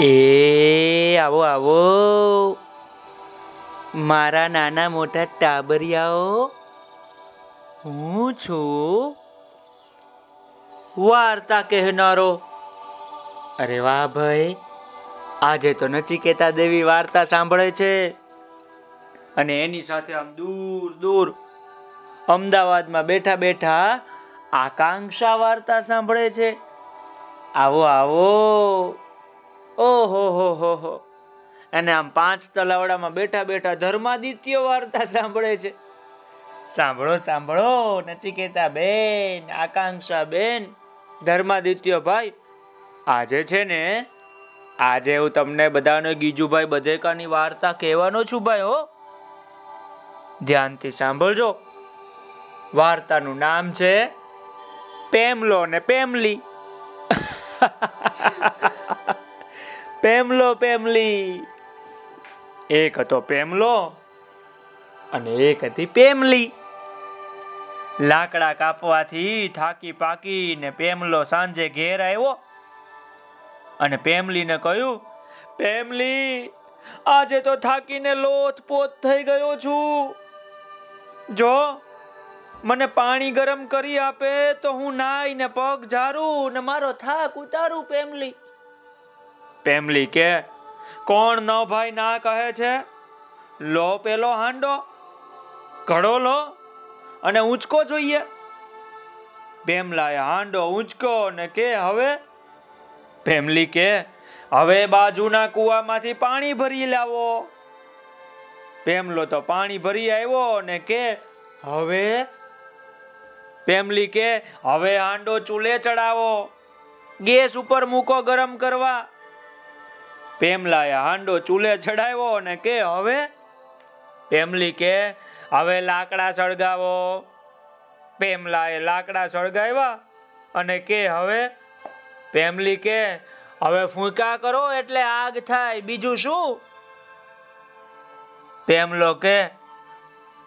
એ, આવો આવો. મારા નાના મોટા ટાબરિયાઓ, હું છું. વાર્તા કહેનારો. અરે વાહ ભાઈ, આજે તો નચિકેતા દેવી વાર્તા સાંભળે છે. અને એની સાથે આમ દૂર દૂર, અમદાવાદમાં બેઠા બેઠા આકાંક્ષા વાર્તા સાંભળે છે. આવો આવો. ઓહો, હો હો હો. અને આમ પાંચ તલાવડામાં બેઠા બેઠા ધર્માદિત્ય વાર્તા સાંભળે છે. સાંભળો સાંભળો, નચિકેતા બેન, આકાંક્ષા બેન, ધર્માદિત્ય ભાઈ, આજે છે ને, આજે હું તમને બધાને ગીજુભાઈ બધેકાની વાર્તા કહેવાનો છું ભાઈ, હો. ધ્યાનથી સાંભળજો. વાર્તાનું નામ છે, પેમલો ને પેમલી. પેમલો પેમલી. એક હતો પેમલો અને એક હતી પેમલી. લાકડા કાપવાથી થાકી પાકી ને પેમલો સાંજે ઘેર આવ્યો અને પેમલીને કહ્યું, પેમલી, આજે તો થાકીને લોથ પોત થઈ ગયો છું. જો, મને પાણી ગરમ કરી આપે તો હું નાઈ ને પગ ઝારું ને મારો થાક ઉતારું, પેમલી. પેમલી કે, કોણ ન ભાઈ ના કહે છે? લો પેલો હાંડો, ઘડો લો અને ઊંચકો જોઈએ. પેમલાએ હાંડો, ઊંચકો ને કે હવે? પેમલી કે, હવે બાજુના કુવામાંથી પાણી ભરી લાવો. પેમલો તો પાણી ભરી આવ્યો ને કે, હવે? પેમલી કે, હવે હાંડો ચૂલે ચડાવો, ગેસ ઉપર મૂકો ગરમ કરવા. પેમલાએ હાંડો ચૂલે ચડાવ્યો અને કે, હવે? પેમલી કે, હવે લાકડા સળગાવો. પેમલાએ લાકડા સળગાવ્યા અને કે, હવે? પેમલી કે, હવે ફૂંકા કરો એટલે આગ થાય. બીજું શું? પેમલો કે,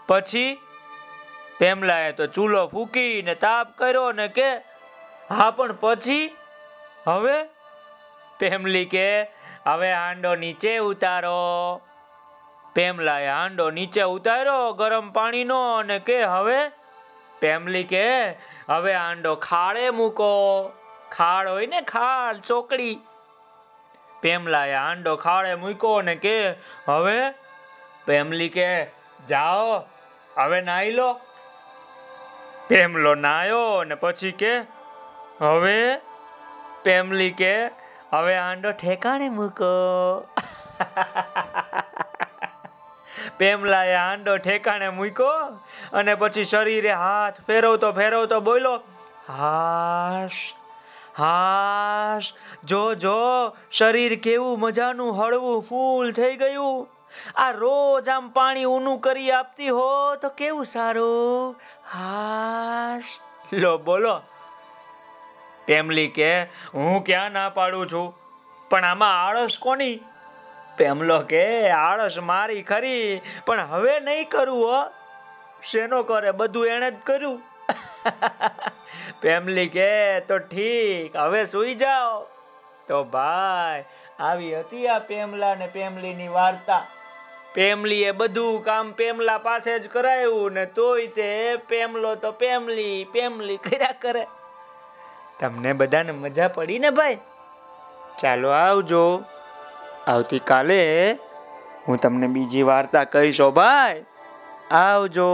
પછી? પેમલાએ તો ચૂલો ફૂકીને તાપ કર્યો ને કે, હા, પણ પછી? હવે? પેમલી કે હવે હાંડો નીચે ઉતારો. પેમલાએ હાંડો નીચે ઉતાર્યો, ગરમ પાણીનો, અને કે હવે? પેમલી કે, હવે હાંડો ખાડે મૂકો. ખાડ હોય ને ખાડ, ચોકડી. પેમલાએ હાંડો ખાડે મૂક્યો ને કે, હવે? પેમલી કે, જાઓ, હવે નાઈ લો. પેમલો નાયો ને પછી કે, હવે? પેમલી કે હવે આંડો ઠેકાણે મૂકો. પેમલાએ આંડો ઠેકાણે મૂક્યો અને પછી શરીરે હાથ ફેરવતો ફેરવતો બોલો હાશ હાશ, જો જો, શરીર કેવું મજાનું હળવું ફૂલ થઈ ગયું. આ રોજ આમ પાણી ઊનું કરી આપતી હો તો કેવું સારું? હાશ. લો, બોલો પેમલી કે, હું ક્યાં ના પાડું છું? પણ આમાં આળસ કોની? પેમલો કે, આળસ મારી ખરી, પણ હવે નહીં કરવું હો. શેનો કરે? બધું એણે જ કર્યું. પેમલી કે, તો ઠીક, હવે સુઈ જાઓ. તો ભાઈ, આવી હતી આ પેમલા ને પેમલીની વાર્તા. પેમલીએ બધું કામ પેમલા પાસે જ કરાયું ને તોય તે પેમલો તો પેમલી પેમલી કર્યા કરે. તમને બધાને મજા પડી ને ભાઈ? ચાલો આવજો. આવતીકાલે હું તમને બીજી વાર્તા કહીશો ભાઈ. આવજો.